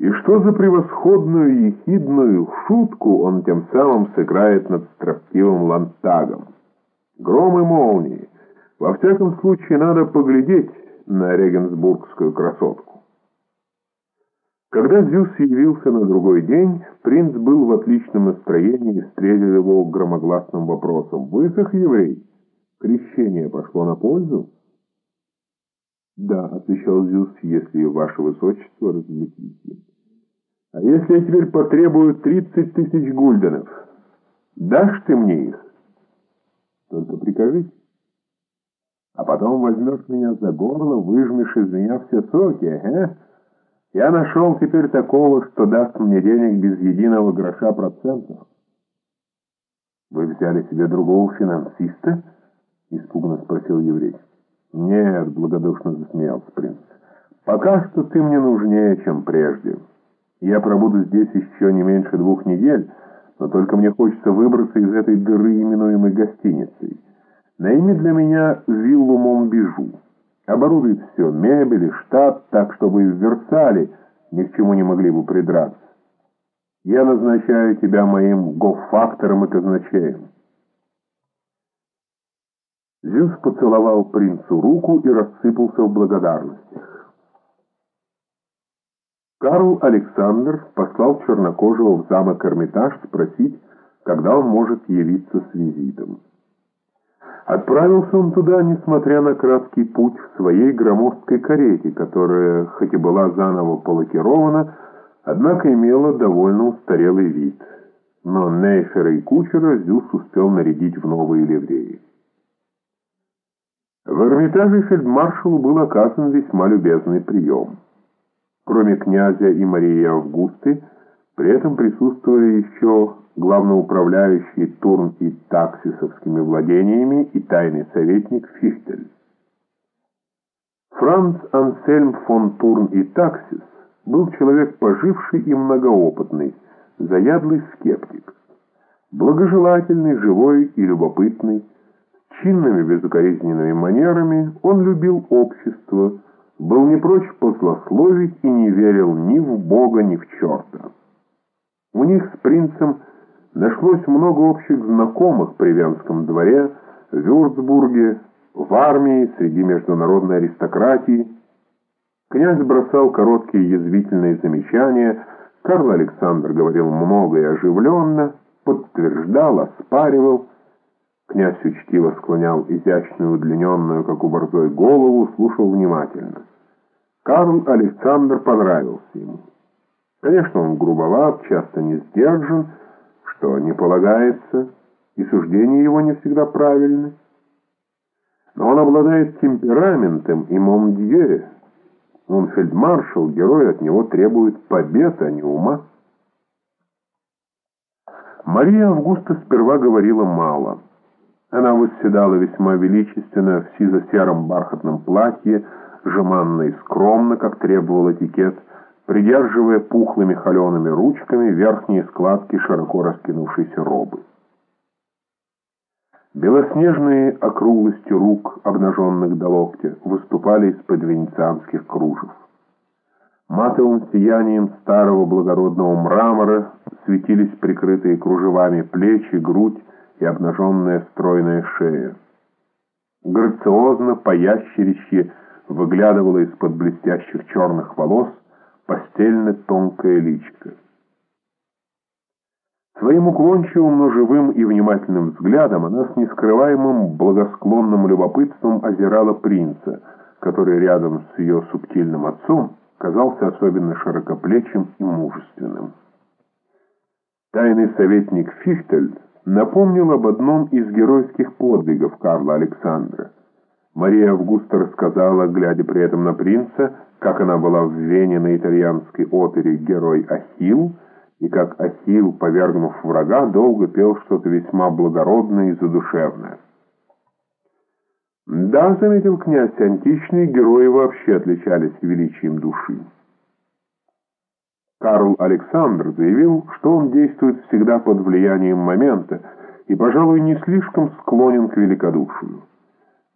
И что за превосходную ехидную шутку он тем самым сыграет над строптивым Лантагом? Гром и молнии. Во всяком случае, надо поглядеть на регенсбургскую красотку. Когда Зюс явился на другой день, принц был в отличном настроении и встретил его громогласным вопросом. «Высох, еврей? Крещение пошло на пользу?» «Да», — отвечал Зюс, — «если ваше высочество развлеките». «А если я теперь потребую тридцать тысяч гульденов, дашь ты мне их?» «Только прикажите». «А потом возьмешь меня за горло, выжмешь из меня все соки, ага?» Я нашел теперь такого, что даст мне денег без единого гроша процентов. Вы взяли себе другого финансиста? Испуганно спросил еврей. Нет, благодушно засмеялся принц. Пока что ты мне нужнее, чем прежде. Я пробуду здесь еще не меньше двух недель, но только мне хочется выбраться из этой дыры, именуемой гостиницей. Найми для меня виллу Монбижу. Оборудует все, мебель и штат, так, чтобы в Версале ни к чему не могли бы придраться. Я назначаю тебя моим гофактором и казначеем. Зюс поцеловал принцу руку и рассыпался в благодарностях. Карл Александр послал Чернокожего в замок Эрмитаж спросить, когда он может явиться с визитом. Отправился он туда, несмотря на краткий путь, в своей громоздкой карете, которая, хоть и была заново полакирована, однако имела довольно устарелый вид. Но Нейфера и кучера Зюс успел нарядить в новые ливреи. В Эрмитаже фельдмаршалу был оказан весьма любезный прием. Кроме князя и Марии Августы, при этом присутствовали еще главноуправляющий Турн и таксисовскими владениями и тайный советник Фихтель. Франц Ансельм фон Турн и Таксис был человек поживший и многоопытный, заядлый скептик. Благожелательный, живой и любопытный, с чинными безукоризненными манерами, он любил общество, был не прочь позлословить и не верил ни в Бога, ни в черта. У них с принцем Нашлось много общих знакомых при Венском дворе, в Вюрцбурге, в армии, среди международной аристократии. Князь бросал короткие язвительные замечания, Карл Александр говорил много и оживленно, подтверждал, оспаривал. Князь учтиво склонял изящную, удлиненную, как у борзой, голову, слушал внимательно. Карл Александр понравился ему. Конечно, он грубоват, часто не сдержан, что не полагается, и суждения его не всегда правильны. Но он обладает темпераментом и момдье. Он фельдмаршал, герой от него требует побед, а не ума. Мария Августа сперва говорила мало. Она восседала весьма величественно в сизо-сером бархатном платье, жеманно и скромно, как требовал этикет, придерживая пухлыми холеными ручками верхние складки широко раскинувшейся робы. Белоснежные округлости рук, обнаженных до локтя, выступали из-под венецианских кружев. Матовым сиянием старого благородного мрамора светились прикрытые кружевами плечи, грудь и обнаженная стройная шея. Грациозно, поящерищи выглядывала из-под блестящих черных волос постельно-тонкое личико. Своим уклончивым, но живым и внимательным взглядом она с нескрываемым благосклонным любопытством озирала принца, который рядом с ее субтильным отцом казался особенно широкоплечим и мужественным. Тайный советник Фихтель напомнил об одном из геройских подвигов Карла Александра. Мария Августа рассказала, глядя при этом на принца, как она была в Вене на итальянской опере «Герой Ахилл», и как Ахилл, повергнув врага, долго пел что-то весьма благородное и задушевное. Да, заметил князь, античные герои вообще отличались величием души. Карл Александр заявил, что он действует всегда под влиянием момента и, пожалуй, не слишком склонен к великодушию.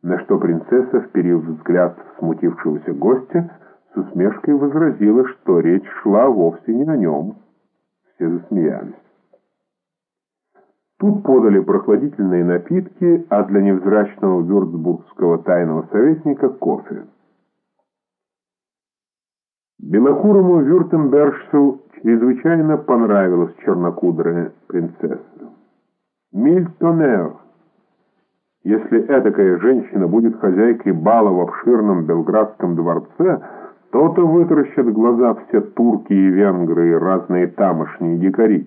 На что принцесса, вперив взгляд смутившегося гостя, с усмешкой возразила, что речь шла вовсе не о нем. Все засмеялись. Тут подали прохладительные напитки, а для невзрачного вюрцбургского тайного советника кофе. Белокурому Вюртембержцу чрезвычайно понравилась чернокудрая принцесса. Мильтонер. Если этакая женщина будет хозяйкой бала в обширном Белградском дворце, то-то вытаращат глаза все турки и венгры и разные тамошние дикари.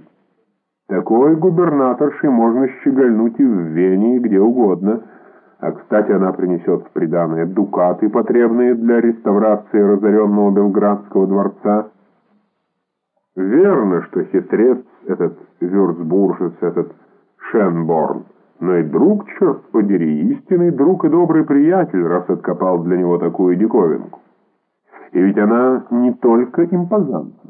Такой губернаторшей можно щегольнуть и в Вене, и где угодно. А, кстати, она принесет в приданое дукаты, потребные для реставрации разоренного Белградского дворца. Верно, что хитрец этот вюрцбуржец, этот Шенборн, но и друг, черт подери, истинный друг и добрый приятель, раз откопал для него такую диковинку. И ведь она не только импозантна.